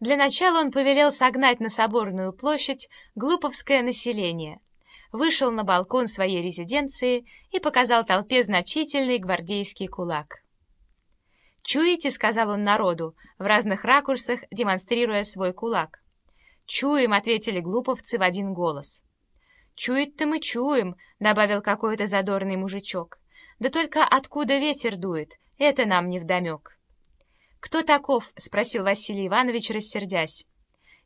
Для начала он повелел согнать на Соборную площадь глуповское население, вышел на балкон своей резиденции и показал толпе значительный гвардейский кулак. «Чуете?» — сказал он народу, в разных ракурсах демонстрируя свой кулак. «Чуем», — ответили глуповцы в один голос. «Чует-то мы чуем», — добавил какой-то задорный мужичок. «Да только откуда ветер дует, это нам не вдомек». «Кто таков?» — спросил Василий Иванович, рассердясь.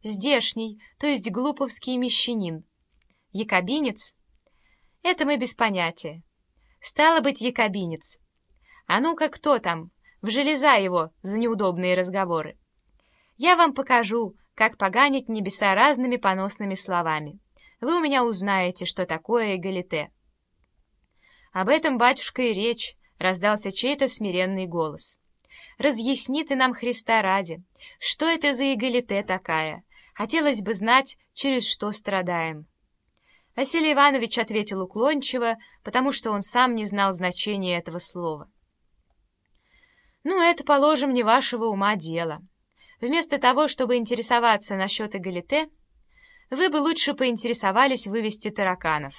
«Здешний, то есть глуповский мещанин». «Якобинец?» «Это мы без понятия». «Стало быть, якобинец». «А ну-ка, кто там? В железа его за неудобные разговоры». «Я вам покажу, как поганить небеса разными поносными словами. Вы у меня узнаете, что такое эгалите». «Об этом, батюшка, и речь», — раздался чей-то смиренный голос. «Разъясни ты нам Христа ради, что это за эгалите такая? Хотелось бы знать, через что страдаем». Василий Иванович ответил уклончиво, потому что он сам не знал значения этого слова. «Ну, это, положим, не вашего ума дело. Вместо того, чтобы интересоваться насчет эгалите, вы бы лучше поинтересовались вывести тараканов.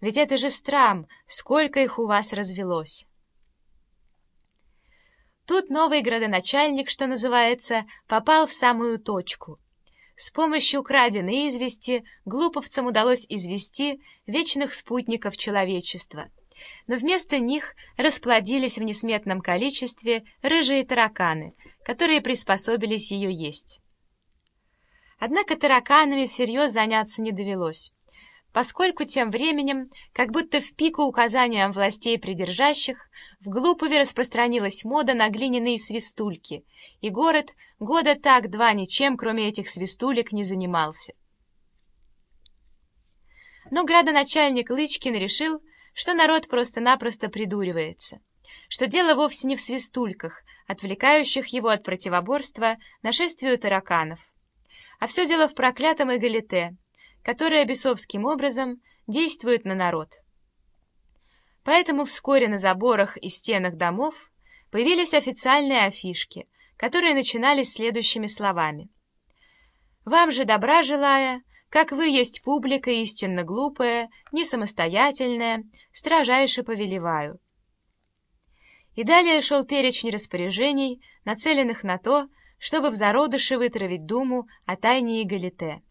Ведь это же страм, сколько их у вас развелось. Тут новый градоначальник, что называется, попал в самую точку. С помощью краденой извести глуповцам удалось извести вечных спутников человечества. Но вместо них расплодились в несметном количестве рыжие тараканы, которые приспособились ее есть. Однако тараканами всерьез заняться не довелось поскольку тем временем, как будто в пику указаниям властей придержащих, в Глупове распространилась мода на глиняные свистульки, и город года так два ничем, кроме этих свистулек, не занимался. Но градоначальник Лычкин решил, что народ просто-напросто придуривается, что дело вовсе не в свистульках, отвлекающих его от противоборства нашествию тараканов, а все дело в проклятом эгалите — которая бесовским образом действует на народ. Поэтому вскоре на заборах и стенах домов появились официальные афишки, которые начинались следующими словами. «Вам же добра желая, как вы есть публика истинно глупая, не самостоятельная, строжайше повелеваю». И далее шел перечень распоряжений, нацеленных на то, чтобы в зародыше вытравить думу о тайне эгалите.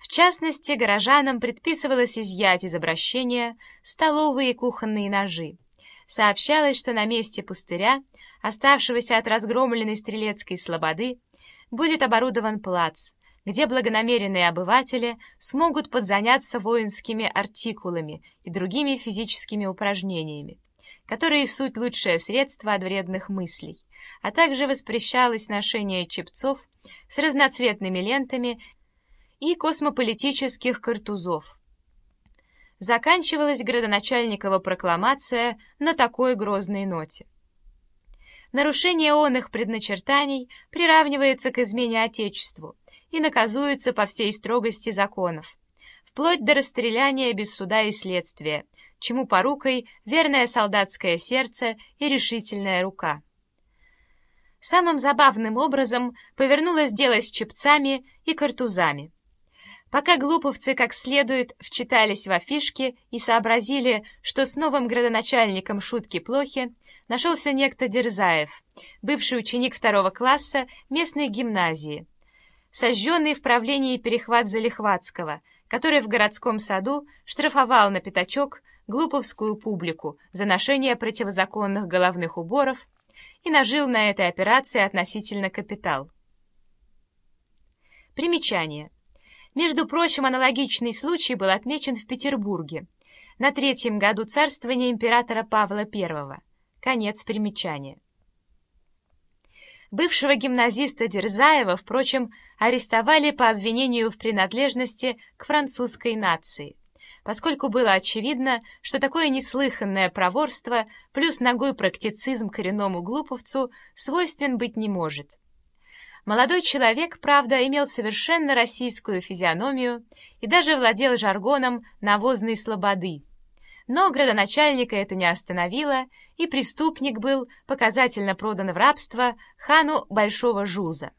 В частности, горожанам предписывалось изъять из обращения столовые и кухонные ножи. Сообщалось, что на месте пустыря, оставшегося от разгромленной стрелецкой слободы, будет оборудован плац, где благонамеренные обыватели смогут подзаняться воинскими артикулами и другими физическими упражнениями, которые суть лучшее средство от вредных мыслей, а также воспрещалось ношение чепцов с разноцветными лентами и космополитических картузов. Заканчивалась градоначальникова прокламация на такой грозной ноте. Нарушение он их предначертаний приравнивается к измене Отечеству и наказуется по всей строгости законов, вплоть до расстреляния без суда и следствия, чему порукой верное солдатское сердце и решительная рука. Самым забавным образом повернулось дело с чепцами и картузами. Пока глуповцы как следует вчитались в афишки и сообразили, что с новым градоначальником шутки плохи, нашелся некто Дерзаев, бывший ученик второго класса местной гимназии, сожженный в правлении перехват Залихватского, который в городском саду штрафовал на пятачок глуповскую публику за ношение противозаконных головных уборов и нажил на этой операции относительно капитал. Примечание. Между прочим, аналогичный случай был отмечен в Петербурге на третьем году царствования императора Павла I. Конец примечания. Бывшего гимназиста Дерзаева, впрочем, арестовали по обвинению в принадлежности к французской нации, поскольку было очевидно, что такое неслыханное проворство плюс ногой практицизм коренному глуповцу свойствен быть не может. Молодой человек, правда, имел совершенно российскую физиономию и даже владел жаргоном навозной слободы. Но градоначальника это не остановило, и преступник был показательно продан в рабство хану Большого Жуза.